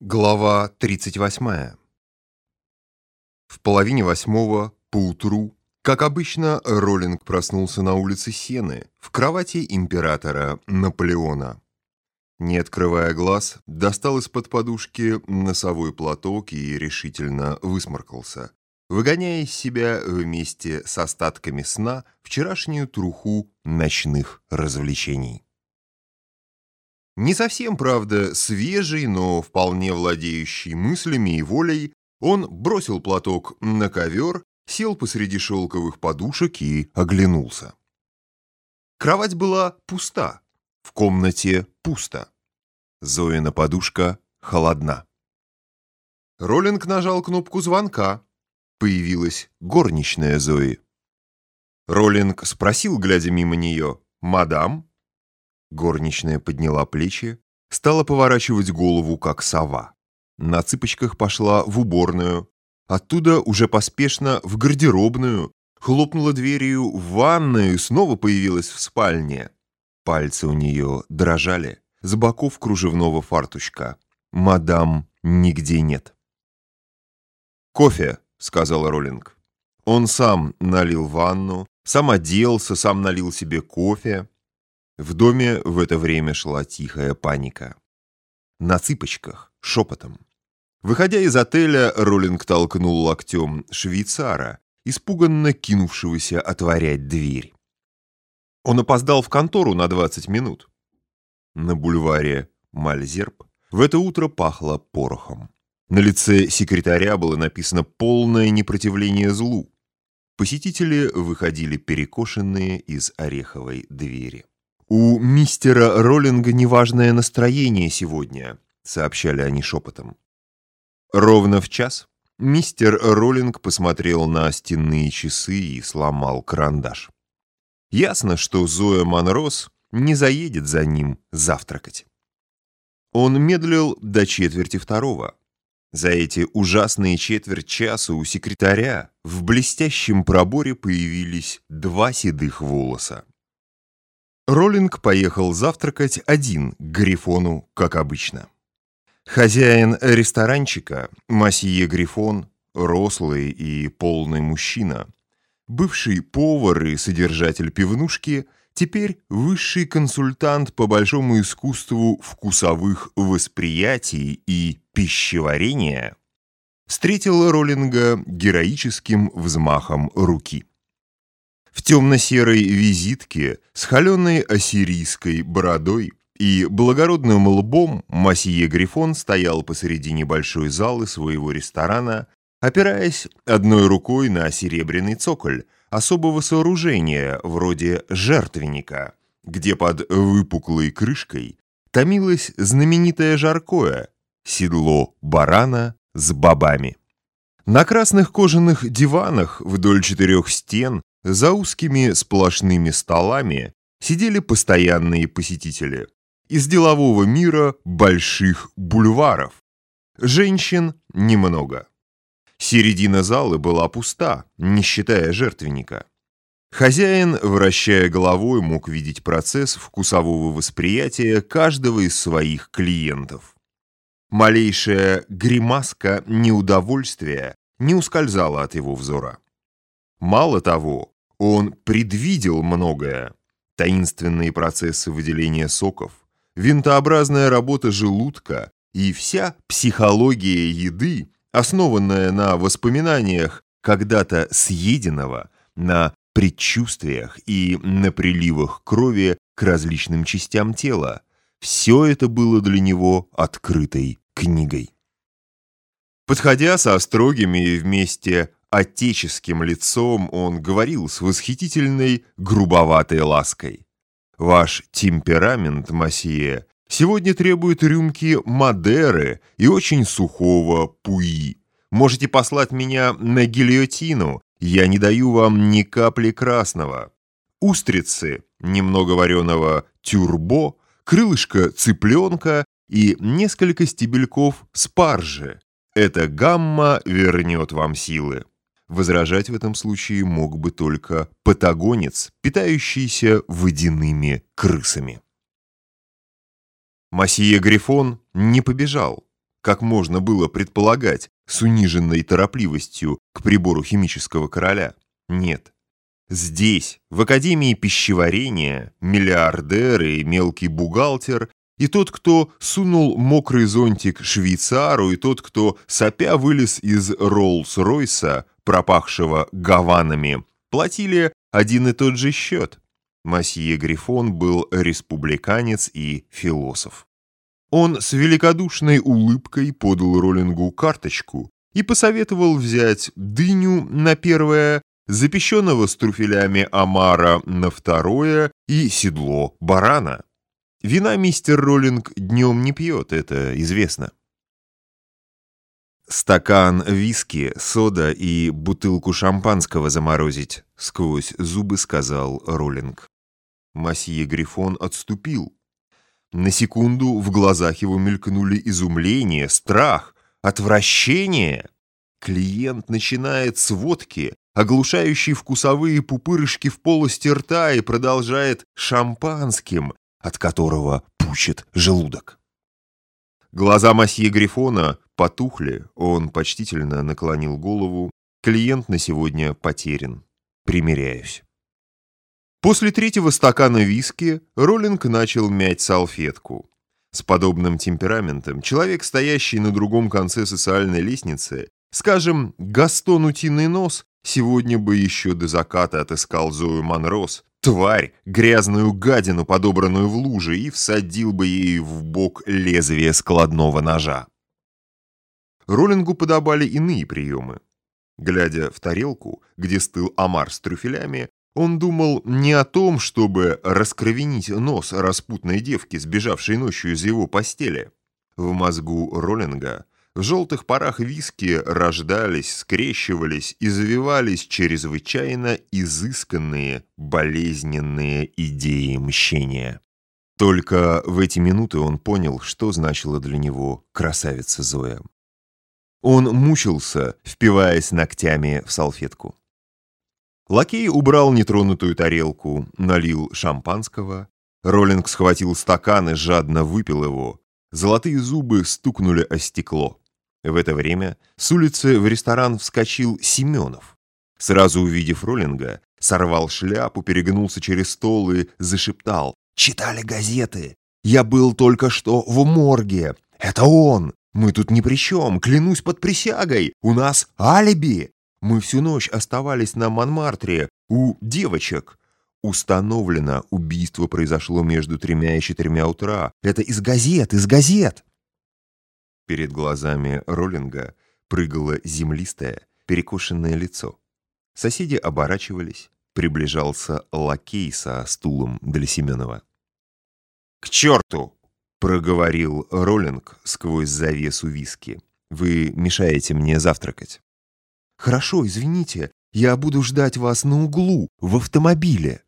Глава 38. В половине восьмого, поутру, как обычно, Роллинг проснулся на улице Сены, в кровати императора Наполеона. Не открывая глаз, достал из-под подушки носовой платок и решительно высморкался, выгоняя из себя вместе с остатками сна вчерашнюю труху ночных развлечений. Не совсем, правда, свежий, но вполне владеющий мыслями и волей, он бросил платок на ковер, сел посреди шелковых подушек и оглянулся. Кровать была пуста, в комнате пусто. Зоина подушка холодна. Роллинг нажал кнопку звонка. Появилась горничная Зои. Роллинг спросил, глядя мимо нее, «Мадам?» Горничная подняла плечи, стала поворачивать голову, как сова. На цыпочках пошла в уборную, оттуда уже поспешно в гардеробную, хлопнула дверью в ванную и снова появилась в спальне. Пальцы у нее дрожали, с боков кружевного фартучка. «Мадам, нигде нет». «Кофе», — сказал Роллинг. Он сам налил ванну, сам оделся, сам налил себе кофе. В доме в это время шла тихая паника. На цыпочках, шепотом. Выходя из отеля, Роллинг толкнул локтем швейцара, испуганно кинувшегося отворять дверь. Он опоздал в контору на 20 минут. На бульваре Мальзерб в это утро пахло порохом. На лице секретаря было написано «полное непротивление злу». Посетители выходили перекошенные из ореховой двери. «У мистера Роллинга неважное настроение сегодня», — сообщали они шепотом. Ровно в час мистер Роллинг посмотрел на стенные часы и сломал карандаш. Ясно, что Зоя Монрос не заедет за ним завтракать. Он медлил до четверти второго. За эти ужасные четверть часа у секретаря в блестящем проборе появились два седых волоса. Роллинг поехал завтракать один к Грифону, как обычно. Хозяин ресторанчика, масье Грифон, рослый и полный мужчина, бывший повар и содержатель пивнушки, теперь высший консультант по большому искусству вкусовых восприятий и пищеварения, встретил Роллинга героическим взмахом руки. Темно-серой визитке с холеной ассирийской бородой и благородным лбом Масье Грифон стоял посреди небольшой залы своего ресторана, опираясь одной рукой на серебряный цоколь особого сооружения вроде жертвенника, где под выпуклой крышкой томилось знаменитое жаркое седло барана с бобами. На красных кожаных диванах вдоль четырех стен за узкими сплошными столами сидели постоянные посетители из делового мира больших бульваров. Женщин немного. Середина залы была пуста, не считая жертвенника. Хозяин, вращая головой, мог видеть процесс вкусового восприятия каждого из своих клиентов. Малейшая гримаска неудовольствия не ускользала от его взора. Мало того, он предвидел многое. Таинственные процессы выделения соков, винтообразная работа желудка и вся психология еды, основанная на воспоминаниях когда-то съеденного, на предчувствиях и на приливах крови к различным частям тела. Все это было для него открытой книгой. Подходя со строгими и вместе отеческим лицом он говорил с восхитительной грубоватой лаской. «Ваш темперамент, Масье, сегодня требует рюмки Мадеры и очень сухого пуи. Можете послать меня на гильотину, я не даю вам ни капли красного. Устрицы, немного вареного тюрбо, крылышко цыпленка и несколько стебельков спаржи. Эта гамма вернет вам силы. Возражать в этом случае мог бы только патагонец, питающийся водяными крысами. Масье Грифон не побежал. как можно было предполагать, с униженной торопливостью к прибору химического короля. Нет. Здесь, в Академии пищеварения, миллиардер и мелкий бухгалтер, и тот, кто сунул мокрый зонтик швейцару, и тот, кто сопя вылез из Роллс-Ройса, пропахшего гаванами, платили один и тот же счет. Масье Грифон был республиканец и философ. Он с великодушной улыбкой подал Роллингу карточку и посоветовал взять дыню на первое, запеченного с труфелями омара на второе и седло барана. Вина мистер Роллинг днем не пьет, это известно. «Стакан виски, сода и бутылку шампанского заморозить», — сквозь зубы сказал Роллинг. Масье Грифон отступил. На секунду в глазах его мелькнули изумление, страх, отвращение. Клиент начинает с водки, оглушающий вкусовые пупырышки в полости рта и продолжает шампанским, от которого пучит желудок. Глаза масье Грифона потухли, он почтительно наклонил голову. Клиент на сегодня потерян. Примеряюсь. После третьего стакана виски Роллинг начал мять салфетку. С подобным темпераментом человек, стоящий на другом конце социальной лестницы, скажем, Гастон Утиный Нос, сегодня бы еще до заката отыскал Зою Монрос, тварь, грязную гадину, подобранную в луже, и всадил бы ей в бок лезвие складного ножа. Роллингу подобали иные приемы. Глядя в тарелку, где стыл омар с трюфелями, он думал не о том, чтобы раскровенить нос распутной девки, сбежавшей ночью из его постели. В мозгу Роллинга в желтых парах виски рождались, скрещивались и завивались чрезвычайно изысканные, болезненные идеи мщения. Только в эти минуты он понял, что значила для него красавица Зоя. Он мучился, впиваясь ногтями в салфетку. Лакей убрал нетронутую тарелку, налил шампанского. Роллинг схватил стакан и жадно выпил его. Золотые зубы стукнули о стекло. В это время с улицы в ресторан вскочил Семенов. Сразу увидев Роллинга, сорвал шляпу, перегнулся через стол и зашептал. «Читали газеты! Я был только что в морге! Это он! Мы тут ни при чем, клянусь под присягой! У нас алиби! Мы всю ночь оставались на Монмартре у девочек. Установлено, убийство произошло между тремя и четырьмя утра. Это из газет, из газет. Перед глазами Роллинга прыгало землистое, перекошенное лицо. Соседи оборачивались. Приближался лакей со стулом для Семенова. «К черту!» — проговорил Роллинг сквозь завесу виски. «Вы мешаете мне завтракать». «Хорошо, извините, я буду ждать вас на углу, в автомобиле».